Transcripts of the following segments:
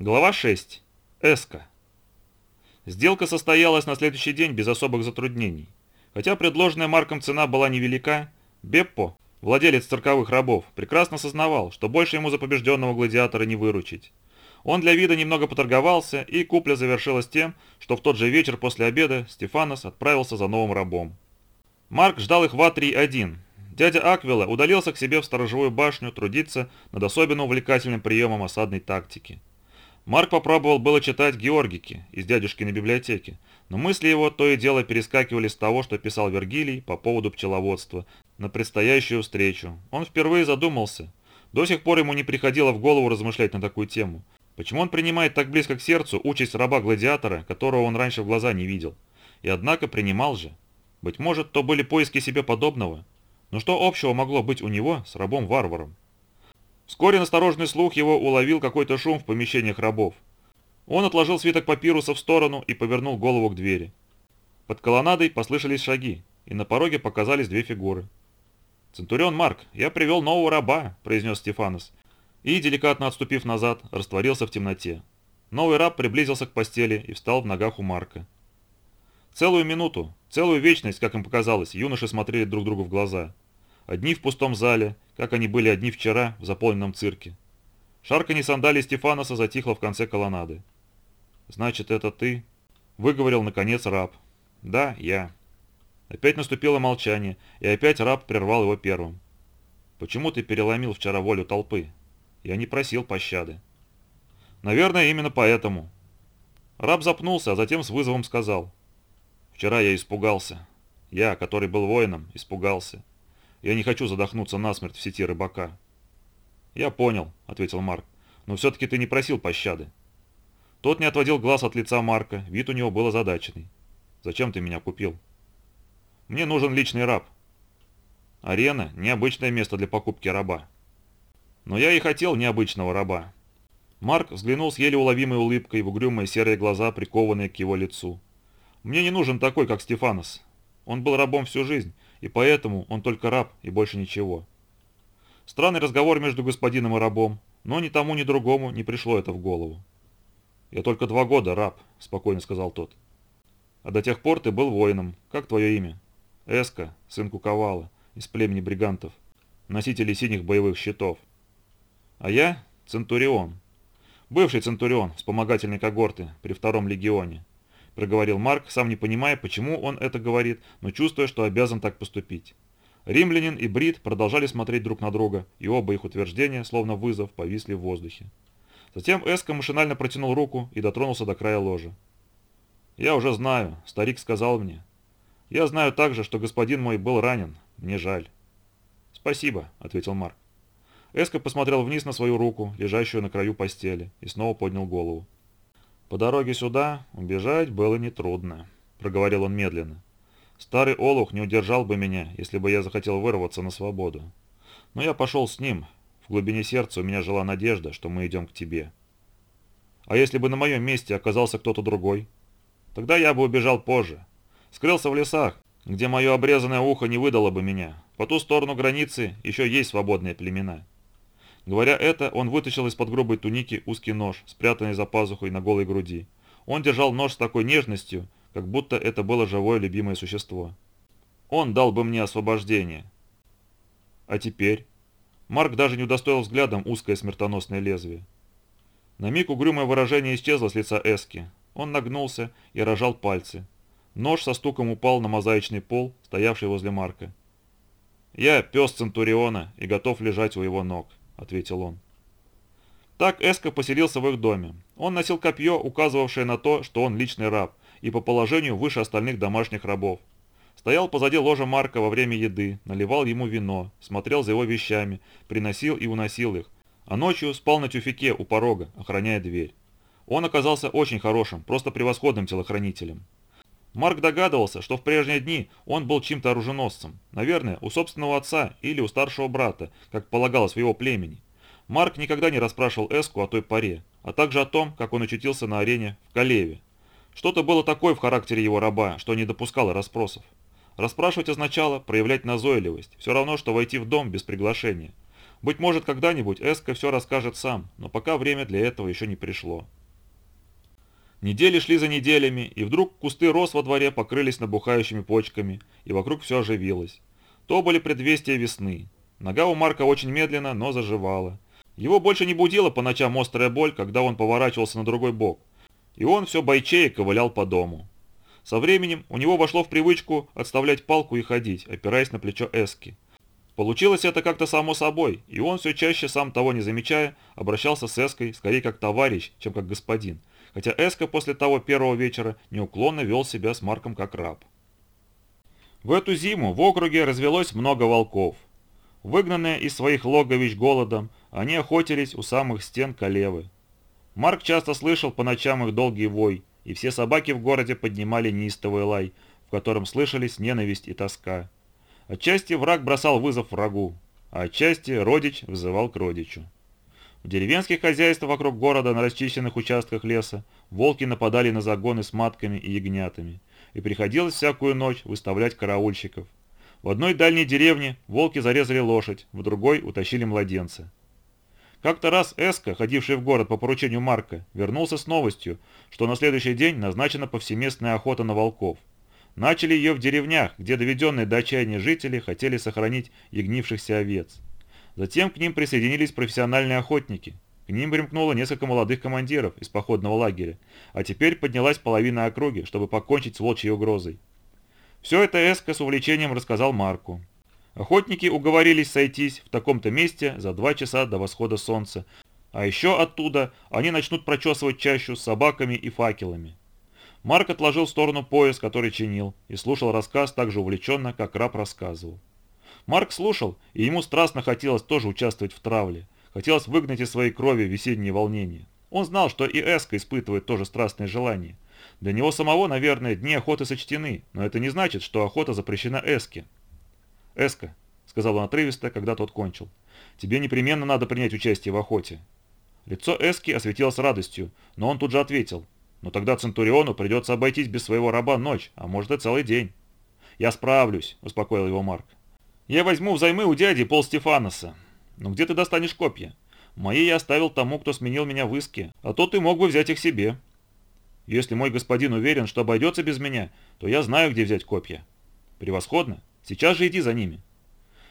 Глава 6. Эска. Сделка состоялась на следующий день без особых затруднений. Хотя предложенная Марком цена была невелика, Беппо, владелец цирковых рабов, прекрасно сознавал, что больше ему за побежденного гладиатора не выручить. Он для вида немного поторговался, и купля завершилась тем, что в тот же вечер после обеда Стефанос отправился за новым рабом. Марк ждал их в А3-1. Дядя Аквила удалился к себе в сторожевую башню трудиться над особенно увлекательным приемом осадной тактики. Марк попробовал было читать Георгики из дядюшкиной библиотеки, но мысли его то и дело перескакивали с того, что писал Вергилий по поводу пчеловодства, на предстоящую встречу. Он впервые задумался. До сих пор ему не приходило в голову размышлять на такую тему. Почему он принимает так близко к сердцу участь раба-гладиатора, которого он раньше в глаза не видел? И однако принимал же. Быть может, то были поиски себе подобного? Но что общего могло быть у него с рабом-варваром? Вскоре насторожный слух его уловил какой-то шум в помещениях рабов. Он отложил свиток папируса в сторону и повернул голову к двери. Под колоннадой послышались шаги, и на пороге показались две фигуры. «Центурион Марк, я привел нового раба», – произнес Стефанос, и, деликатно отступив назад, растворился в темноте. Новый раб приблизился к постели и встал в ногах у Марка. Целую минуту, целую вечность, как им показалось, юноши смотрели друг другу в глаза – Одни в пустом зале, как они были одни вчера в заполненном цирке. Шарканье сандалий Стефаноса затихло в конце колоннады. «Значит, это ты?» – выговорил, наконец, раб. «Да, я». Опять наступило молчание, и опять раб прервал его первым. «Почему ты переломил вчера волю толпы? Я не просил пощады». «Наверное, именно поэтому». Раб запнулся, а затем с вызовом сказал. «Вчера я испугался. Я, который был воином, испугался. Я не хочу задохнуться насмерть в сети рыбака». «Я понял», — ответил Марк. «Но все-таки ты не просил пощады». Тот не отводил глаз от лица Марка, вид у него был озадаченный. «Зачем ты меня купил?» «Мне нужен личный раб». «Арена – необычное место для покупки раба». «Но я и хотел необычного раба». Марк взглянул с еле уловимой улыбкой в угрюмые серые глаза, прикованные к его лицу. «Мне не нужен такой, как Стефанос. Он был рабом всю жизнь, и поэтому он только раб и больше ничего. Странный разговор между господином и рабом, но ни тому, ни другому не пришло это в голову. «Я только два года раб», – спокойно сказал тот. «А до тех пор ты был воином. Как твое имя?» «Эска, сын Куковала, из племени бригантов, носителей синих боевых щитов. А я – Центурион. Бывший Центурион, вспомогательной когорты при втором легионе проговорил Марк, сам не понимая, почему он это говорит, но чувствуя, что обязан так поступить. Римлянин и Брит продолжали смотреть друг на друга, и оба их утверждения, словно вызов, повисли в воздухе. Затем Эска машинально протянул руку и дотронулся до края ложа. «Я уже знаю, старик сказал мне. Я знаю также, что господин мой был ранен. Мне жаль». «Спасибо», — ответил Марк. Эска посмотрел вниз на свою руку, лежащую на краю постели, и снова поднял голову. «По дороге сюда убежать было нетрудно», — проговорил он медленно. «Старый Олух не удержал бы меня, если бы я захотел вырваться на свободу. Но я пошел с ним. В глубине сердца у меня жила надежда, что мы идем к тебе. А если бы на моем месте оказался кто-то другой? Тогда я бы убежал позже. Скрылся в лесах, где мое обрезанное ухо не выдало бы меня. По ту сторону границы еще есть свободные племена». Говоря это, он вытащил из-под грубой туники узкий нож, спрятанный за пазухой на голой груди. Он держал нож с такой нежностью, как будто это было живое любимое существо. Он дал бы мне освобождение. А теперь? Марк даже не удостоил взглядом узкое смертоносное лезвие. На миг угрюмое выражение исчезло с лица Эски. Он нагнулся и рожал пальцы. Нож со стуком упал на мозаичный пол, стоявший возле Марка. «Я пес Центуриона и готов лежать у его ног ответил он. Так Эско поселился в их доме. Он носил копье, указывавшее на то, что он личный раб, и по положению выше остальных домашних рабов. Стоял позади ложа Марка во время еды, наливал ему вино, смотрел за его вещами, приносил и уносил их, а ночью спал на тюфике у порога, охраняя дверь. Он оказался очень хорошим, просто превосходным телохранителем. Марк догадывался, что в прежние дни он был чьим-то оруженосцем, наверное, у собственного отца или у старшего брата, как полагалось в его племени. Марк никогда не расспрашивал Эску о той паре, а также о том, как он очутился на арене в Калеве. Что-то было такое в характере его раба, что не допускало расспросов. Расспрашивать означало проявлять назойливость, все равно, что войти в дом без приглашения. Быть может, когда-нибудь Эска все расскажет сам, но пока время для этого еще не пришло. Недели шли за неделями, и вдруг кусты роз во дворе покрылись набухающими почками, и вокруг все оживилось. То были предвестия весны. Нога у Марка очень медленно, но заживала. Его больше не будила по ночам острая боль, когда он поворачивался на другой бок, и он все бойчее ковылял по дому. Со временем у него вошло в привычку отставлять палку и ходить, опираясь на плечо Эски. Получилось это как-то само собой, и он все чаще, сам того не замечая, обращался с Эской скорее как товарищ, чем как господин, хотя Эска после того первого вечера неуклонно вел себя с Марком как раб. В эту зиму в округе развелось много волков. Выгнанные из своих логовищ голодом, они охотились у самых стен Калевы. Марк часто слышал по ночам их долгий вой, и все собаки в городе поднимали неистовый лай, в котором слышались ненависть и тоска. Отчасти враг бросал вызов врагу, а отчасти родич взывал к родичу. В деревенских хозяйствах вокруг города на расчищенных участках леса волки нападали на загоны с матками и ягнятами, и приходилось всякую ночь выставлять караульщиков. В одной дальней деревне волки зарезали лошадь, в другой утащили младенца. Как-то раз Эска, ходивший в город по поручению Марка, вернулся с новостью, что на следующий день назначена повсеместная охота на волков. Начали ее в деревнях, где доведенные до отчаяния жители хотели сохранить ягнившихся овец. Затем к ним присоединились профессиональные охотники. К ним примкнуло несколько молодых командиров из походного лагеря, а теперь поднялась половина округи, чтобы покончить с волчьей угрозой. Все это Эска с увлечением рассказал Марку. Охотники уговорились сойтись в таком-то месте за два часа до восхода солнца, а еще оттуда они начнут прочесывать чащу с собаками и факелами. Марк отложил в сторону пояс, который чинил, и слушал рассказ так же увлеченно, как раб рассказывал. Марк слушал, и ему страстно хотелось тоже участвовать в травле. Хотелось выгнать из своей крови весенние волнения. Он знал, что и Эска испытывает тоже страстное желание. Для него самого, наверное, дни охоты сочтены, но это не значит, что охота запрещена Эске. «Эска», — сказал он отрывисто, когда тот кончил, — «тебе непременно надо принять участие в охоте». Лицо Эски осветилось радостью, но он тут же ответил, «Но тогда Центуриону придется обойтись без своего раба ночь, а может и целый день». «Я справлюсь», — успокоил его Марк. Я возьму взаймы у дяди пол Стефаноса. Но где ты достанешь копья? Мои я оставил тому, кто сменил меня в иске, а то ты мог бы взять их себе. Если мой господин уверен, что обойдется без меня, то я знаю, где взять копья. Превосходно. Сейчас же иди за ними.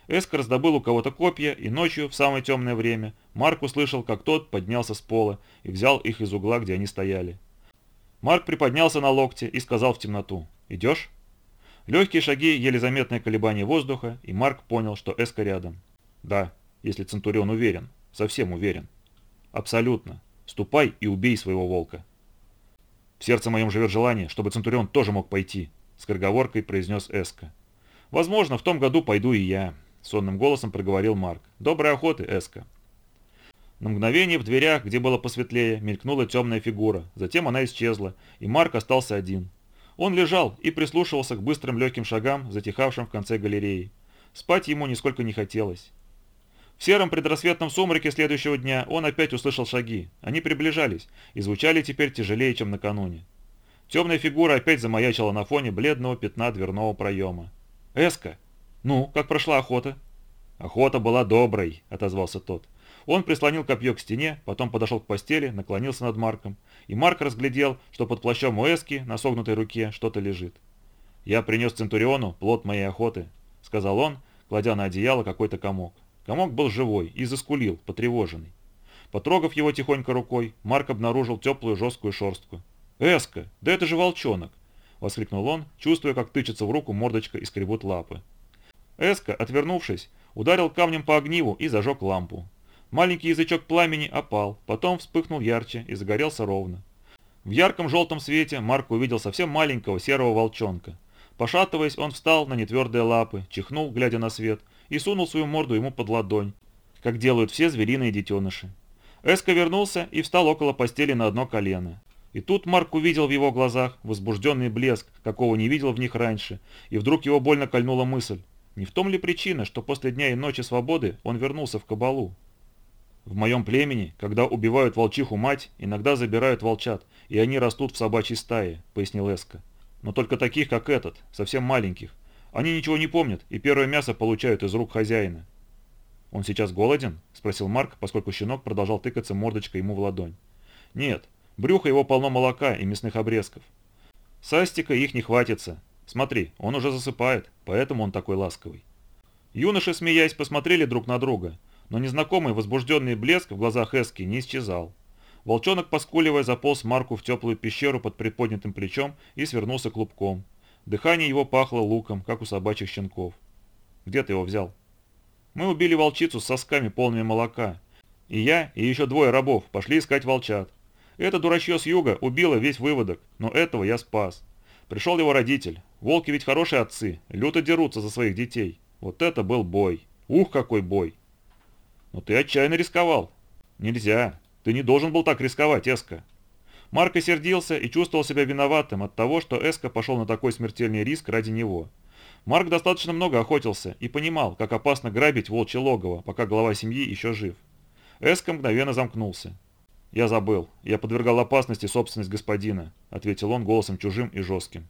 Эскор раздобыл у кого-то копья, и ночью, в самое темное время, Марк услышал, как тот поднялся с пола и взял их из угла, где они стояли. Марк приподнялся на локте и сказал в темноту «Идешь?» Легкие шаги, еле заметное колебание воздуха, и Марк понял, что Эска рядом. Да, если Центурион уверен, совсем уверен. Абсолютно. Ступай и убей своего волка. В сердце моем живет желание, чтобы Центурион тоже мог пойти, с корговоркой произнес Эска. Возможно, в том году пойду и я, сонным голосом проговорил Марк. Доброй охоты, Эска. На мгновение в дверях, где было посветлее, мелькнула темная фигура, затем она исчезла, и Марк остался один. Он лежал и прислушивался к быстрым легким шагам, затихавшим в конце галереи. Спать ему нисколько не хотелось. В сером предрассветном сумраке следующего дня он опять услышал шаги. Они приближались и звучали теперь тяжелее, чем накануне. Темная фигура опять замаячила на фоне бледного пятна дверного проема. «Эска! Ну, как прошла охота?» «Охота была доброй», — отозвался тот. Он прислонил копье к стене, потом подошел к постели, наклонился над Марком, и Марк разглядел, что под плащом Уэски на согнутой руке что-то лежит. «Я принес Центуриону плод моей охоты», — сказал он, кладя на одеяло какой-то комок. Комок был живой и заскулил, потревоженный. Потрогав его тихонько рукой, Марк обнаружил теплую жесткую шерстку. «Эска, да это же волчонок!» — воскликнул он, чувствуя, как тычется в руку мордочка и скребут лапы. Эска, отвернувшись, ударил камнем по огниву и зажег лампу. Маленький язычок пламени опал, потом вспыхнул ярче и загорелся ровно. В ярком желтом свете Марк увидел совсем маленького серого волчонка. Пошатываясь, он встал на нетвердые лапы, чихнул, глядя на свет, и сунул свою морду ему под ладонь, как делают все звериные детеныши. Эска вернулся и встал около постели на одно колено. И тут Марк увидел в его глазах возбужденный блеск, какого не видел в них раньше, и вдруг его больно кольнула мысль. Не в том ли причина, что после дня и ночи свободы он вернулся в кабалу? В моем племени, когда убивают волчиху мать, иногда забирают волчат, и они растут в собачьей стае», — пояснил Эска. «Но только таких, как этот, совсем маленьких. Они ничего не помнят, и первое мясо получают из рук хозяина». «Он сейчас голоден?» – спросил Марк, поскольку щенок продолжал тыкаться мордочкой ему в ладонь. «Нет, брюхо его полно молока и мясных обрезков. Састика их не хватится. Смотри, он уже засыпает, поэтому он такой ласковый». Юноши, смеясь, посмотрели друг на друга, но незнакомый возбужденный блеск в глазах Эски не исчезал. Волчонок, поскуливая, заполз Марку в теплую пещеру под приподнятым плечом и свернулся клубком. Дыхание его пахло луком, как у собачьих щенков. «Где ты его взял?» «Мы убили волчицу с сосками, полными молока. И я, и еще двое рабов пошли искать волчат. Это дурачье с юга убило весь выводок, но этого я спас. Пришел его родитель. Волки ведь хорошие отцы, люто дерутся за своих детей. Вот это был бой. Ух, какой бой!» «Но ты отчаянно рисковал». «Нельзя. Ты не должен был так рисковать, Эска». Марко сердился и чувствовал себя виноватым от того, что Эска пошел на такой смертельный риск ради него. Марк достаточно много охотился и понимал, как опасно грабить волчье логово, пока глава семьи еще жив. Эска мгновенно замкнулся. «Я забыл. Я подвергал опасности собственность господина», — ответил он голосом чужим и жестким.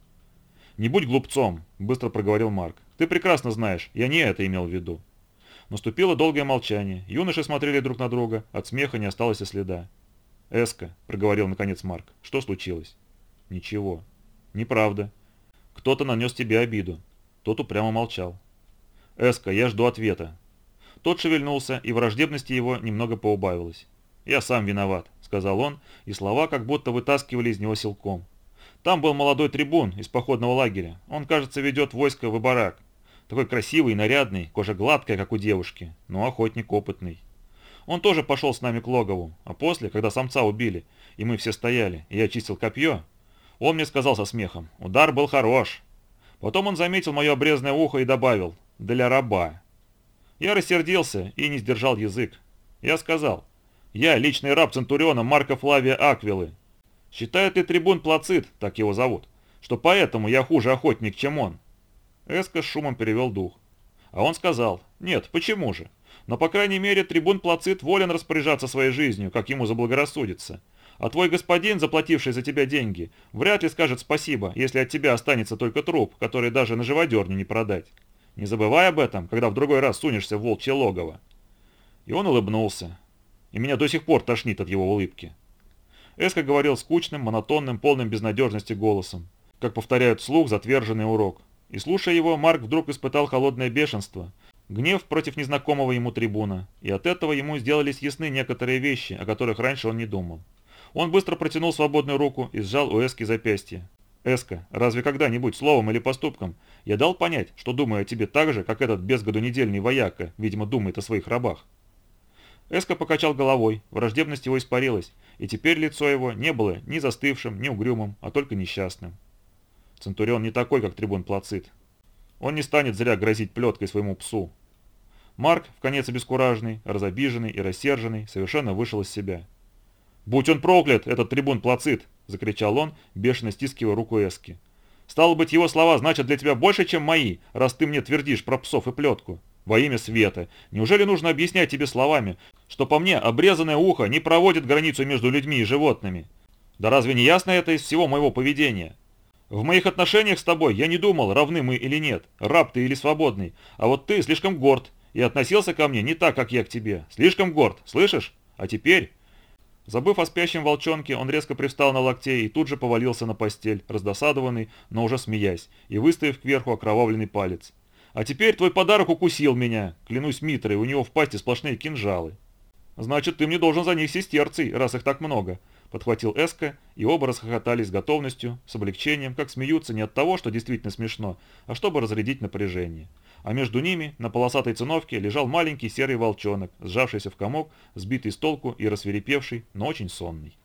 «Не будь глупцом», — быстро проговорил Марк. «Ты прекрасно знаешь, я не это имел в виду. Наступило долгое молчание. Юноши смотрели друг на друга. От смеха не осталось и следа. «Эска», — проговорил наконец Марк, — «что случилось?» «Ничего». «Неправда. Кто-то нанес тебе обиду». Тот упрямо молчал. «Эска, я жду ответа». Тот шевельнулся, и враждебности его немного поубавилось. «Я сам виноват», — сказал он, и слова как будто вытаскивали из него силком. «Там был молодой трибун из походного лагеря. Он, кажется, ведет войско в барак. Такой красивый и нарядный, кожа гладкая, как у девушки, но охотник опытный. Он тоже пошел с нами к логову, а после, когда самца убили, и мы все стояли, и я чистил копье, он мне сказал со смехом, удар был хорош. Потом он заметил мое обрезанное ухо и добавил, для раба. Я рассердился и не сдержал язык. Я сказал, я личный раб Центуриона Марка Флавия Аквилы. Считает ли трибун Плацит, так его зовут, что поэтому я хуже охотник, чем он? Эска с шумом перевел дух. А он сказал, нет, почему же? Но, по крайней мере, трибун Плацит волен распоряжаться своей жизнью, как ему заблагорассудится. А твой господин, заплативший за тебя деньги, вряд ли скажет спасибо, если от тебя останется только труп, который даже на живодерне не продать. Не забывай об этом, когда в другой раз сунешься в волчье логово. И он улыбнулся. И меня до сих пор тошнит от его улыбки. Эска говорил скучным, монотонным, полным безнадежности голосом, как повторяют вслух затверженный урок. И слушая его, Марк вдруг испытал холодное бешенство, гнев против незнакомого ему трибуна, и от этого ему сделались ясны некоторые вещи, о которых раньше он не думал. Он быстро протянул свободную руку и сжал у Эски запястье. «Эска, разве когда-нибудь словом или поступком я дал понять, что думаю о тебе так же, как этот безгодонедельный вояка, видимо, думает о своих рабах?» Эска покачал головой, враждебность его испарилась, и теперь лицо его не было ни застывшим, ни угрюмым, а только несчастным. Центурион не такой, как трибун Плацит. Он не станет зря грозить плеткой своему псу. Марк, в конец обескураженный, разобиженный и рассерженный, совершенно вышел из себя. «Будь он проклят, этот трибун Плацит!» – закричал он, бешено стискивая руку Эски. «Стало быть, его слова значат для тебя больше, чем мои, раз ты мне твердишь про псов и плетку. Во имя света, неужели нужно объяснять тебе словами, что по мне обрезанное ухо не проводит границу между людьми и животными? Да разве не ясно это из всего моего поведения?» В моих отношениях с тобой я не думал, равны мы или нет, раб ты или свободный, а вот ты слишком горд и относился ко мне не так, как я к тебе. Слишком горд, слышишь? А теперь...» Забыв о спящем волчонке, он резко привстал на локте и тут же повалился на постель, раздосадованный, но уже смеясь, и выставив кверху окровавленный палец. «А теперь твой подарок укусил меня. Клянусь Митрой, у него в пасти сплошные кинжалы. Значит, ты мне должен за них сестерцей, раз их так много подхватил Эска, и оба расхохотались с готовностью, с облегчением, как смеются не от того, что действительно смешно, а чтобы разрядить напряжение. А между ними, на полосатой циновке, лежал маленький серый волчонок, сжавшийся в комок, сбитый с толку и рассверепевший, но очень сонный.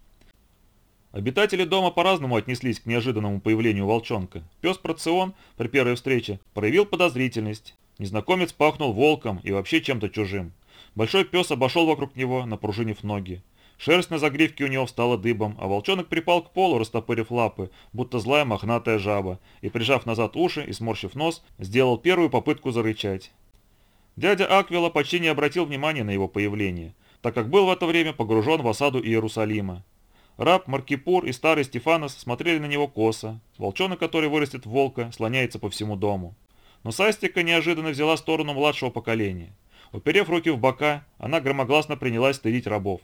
Обитатели дома по-разному отнеслись к неожиданному появлению волчонка. Пес Процион при первой встрече проявил подозрительность. Незнакомец пахнул волком и вообще чем-то чужим. Большой пес обошел вокруг него, напружинив ноги. Шерсть на загривке у него встала дыбом, а волчонок припал к полу, растопырив лапы, будто злая мохнатая жаба, и, прижав назад уши и сморщив нос, сделал первую попытку зарычать. Дядя Аквила почти не обратил внимания на его появление, так как был в это время погружен в осаду Иерусалима. Раб, Маркипур и старый Стефанос смотрели на него косо. Волчонок, который вырастет в волка, слоняется по всему дому. Но Састика неожиданно взяла сторону младшего поколения. Уперев руки в бока, она громогласно принялась стыдить рабов.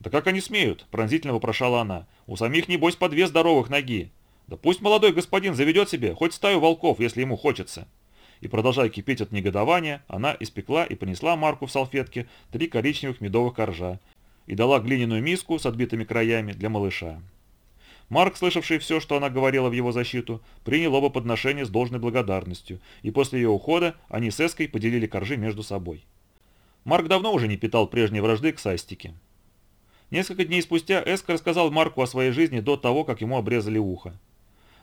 «Да как они смеют?» – пронзительно вопрошала она. «У самих, небось, по две здоровых ноги. Да пусть молодой господин заведет себе хоть стаю волков, если ему хочется». И продолжая кипеть от негодования, она испекла и понесла Марку в салфетке три коричневых медовых коржа и дала глиняную миску с отбитыми краями для малыша. Марк, слышавший все, что она говорила в его защиту, принял оба подношения с должной благодарностью, и после ее ухода они с Эской поделили коржи между собой. Марк давно уже не питал прежней вражды к Састике. Несколько дней спустя Эска рассказал Марку о своей жизни до того, как ему обрезали ухо.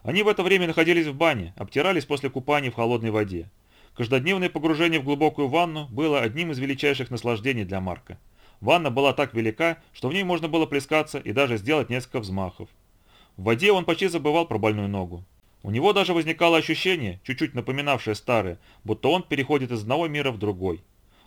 Они в это время находились в бане, обтирались после купания в холодной воде. Каждодневное погружение в глубокую ванну было одним из величайших наслаждений для Марка. Ванна была так велика, что в ней можно было плескаться и даже сделать несколько взмахов. В воде он почти забывал про больную ногу. У него даже возникало ощущение, чуть-чуть напоминавшее старое, будто он переходит из одного мира в другой.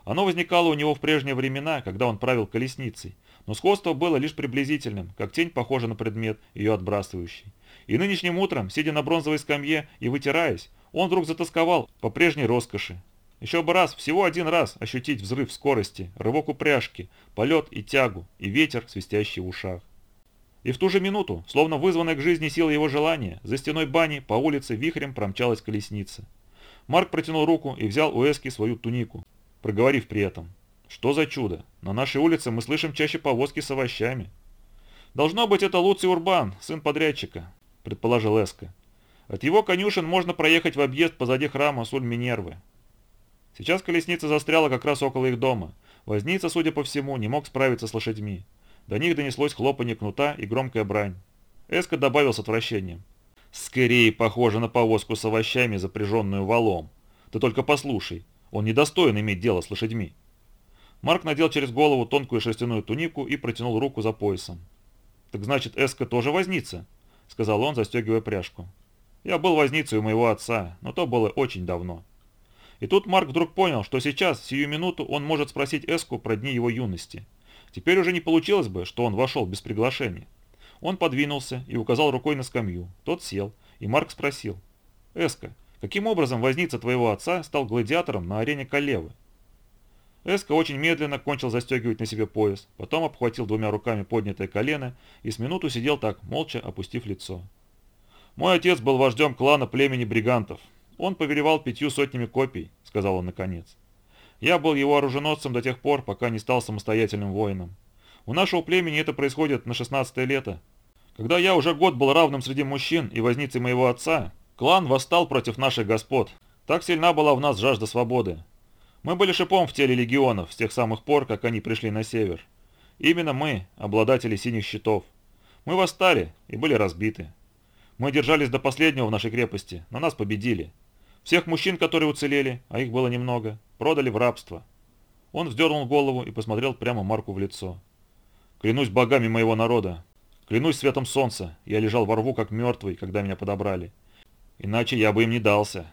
Оно возникало у него в прежние времена, когда он правил колесницей, но сходство было лишь приблизительным, как тень похожа на предмет, ее отбрасывающий. И нынешним утром, сидя на бронзовой скамье и вытираясь, он вдруг затасковал по прежней роскоши. Еще бы раз, всего один раз ощутить взрыв скорости, рывок упряжки, полет и тягу, и ветер, свистящий в ушах. И в ту же минуту, словно вызванная к жизни сила его желания, за стеной бани по улице вихрем промчалась колесница. Марк протянул руку и взял у Эски свою тунику, проговорив при этом. «Что за чудо? На нашей улице мы слышим чаще повозки с овощами». «Должно быть, это Луций Урбан, сын подрядчика», – предположил Эска. «От его конюшен можно проехать в объезд позади храма Суль-Минервы». Сейчас колесница застряла как раз около их дома. Возница, судя по всему, не мог справиться с лошадьми. До них донеслось хлопанье кнута и громкая брань. Эска добавил с отвращением. «Скорее похоже на повозку с овощами, запряженную валом. Ты только послушай, он недостоин иметь дело с лошадьми». Марк надел через голову тонкую шерстяную тунику и протянул руку за поясом. «Так значит, Эска тоже возница?» — сказал он, застегивая пряжку. «Я был возницей у моего отца, но то было очень давно». И тут Марк вдруг понял, что сейчас, сию минуту, он может спросить Эску про дни его юности. Теперь уже не получилось бы, что он вошел без приглашения. Он подвинулся и указал рукой на скамью. Тот сел, и Марк спросил. «Эска, каким образом возница твоего отца стал гладиатором на арене Калевы?» Эска очень медленно кончил застегивать на себе пояс, потом обхватил двумя руками поднятое колено и с минуту сидел так, молча опустив лицо. «Мой отец был вождем клана племени бригантов. Он повелевал пятью сотнями копий», — сказал он наконец. Я был его оруженосцем до тех пор, пока не стал самостоятельным воином. У нашего племени это происходит на 16 лето. Когда я уже год был равным среди мужчин и возницей моего отца, клан восстал против наших господ. Так сильна была в нас жажда свободы. Мы были шипом в теле легионов с тех самых пор, как они пришли на север. Именно мы, обладатели синих щитов. Мы восстали и были разбиты. Мы держались до последнего в нашей крепости, но нас победили. Всех мужчин, которые уцелели, а их было немного, продали в рабство. Он вздернул голову и посмотрел прямо Марку в лицо. «Клянусь богами моего народа, клянусь светом солнца, я лежал во рву как мертвый, когда меня подобрали. Иначе я бы им не дался.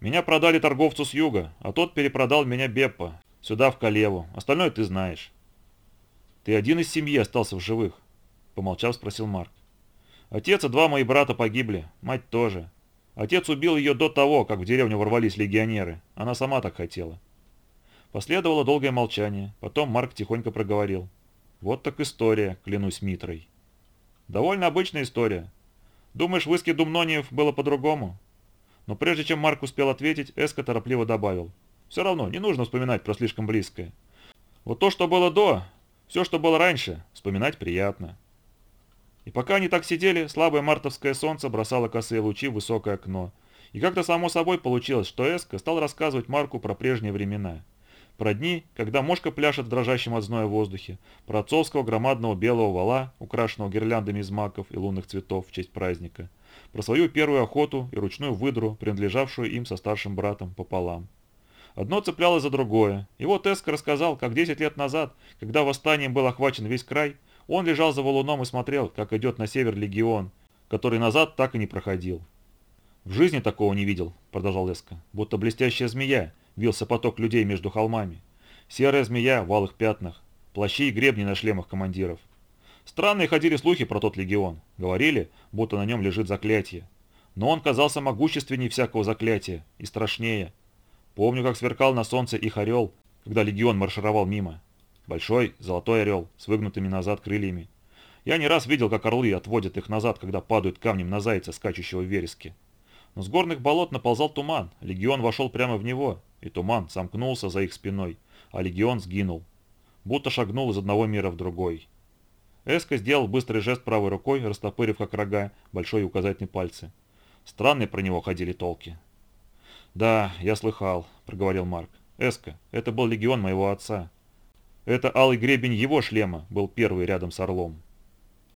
Меня продали торговцу с юга, а тот перепродал меня Беппа, сюда, в Калеву. Остальное ты знаешь». «Ты один из семьи остался в живых?» Помолчав, спросил Марк. «Отец и два мои брата погибли, мать тоже. Отец убил ее до того, как в деревню ворвались легионеры. Она сама так хотела. Последовало долгое молчание. Потом Марк тихонько проговорил. Вот так история, клянусь Митрой. Довольно обычная история. Думаешь, в иске Думнониев было по-другому? Но прежде чем Марк успел ответить, Эска торопливо добавил. Все равно, не нужно вспоминать про слишком близкое. Вот то, что было до, все, что было раньше, вспоминать приятно. И пока они так сидели, слабое мартовское солнце бросало косые лучи в высокое окно. И как-то само собой получилось, что Эска стал рассказывать Марку про прежние времена. Про дни, когда мошка пляшет в дрожащем от зноя воздухе, про отцовского громадного белого вала, украшенного гирляндами из маков и лунных цветов в честь праздника, про свою первую охоту и ручную выдру, принадлежавшую им со старшим братом пополам. Одно цеплялось за другое, и вот Эска рассказал, как 10 лет назад, когда восстанием был охвачен весь край, он лежал за валуном и смотрел, как идет на север легион, который назад так и не проходил. «В жизни такого не видел», — продолжал Эска, — «будто блестящая змея, вился поток людей между холмами. Серая змея в алых пятнах, плащи и гребни на шлемах командиров. Странные ходили слухи про тот легион. Говорили, будто на нем лежит заклятие. Но он казался могущественнее всякого заклятия и страшнее. Помню, как сверкал на солнце их орел, когда легион маршировал мимо. Большой золотой орел с выгнутыми назад крыльями. Я не раз видел, как орлы отводят их назад, когда падают камнем на зайца, скачущего в вереске. Но с горных болот наползал туман, легион вошел прямо в него, и туман сомкнулся за их спиной, а легион сгинул. Будто шагнул из одного мира в другой. Эска сделал быстрый жест правой рукой, растопырив как рога большой и указательный пальцы. Странные про него ходили толки. «Да, я слыхал», — проговорил Марк. «Эска, это был легион моего отца. Это алый гребень его шлема был первый рядом с орлом».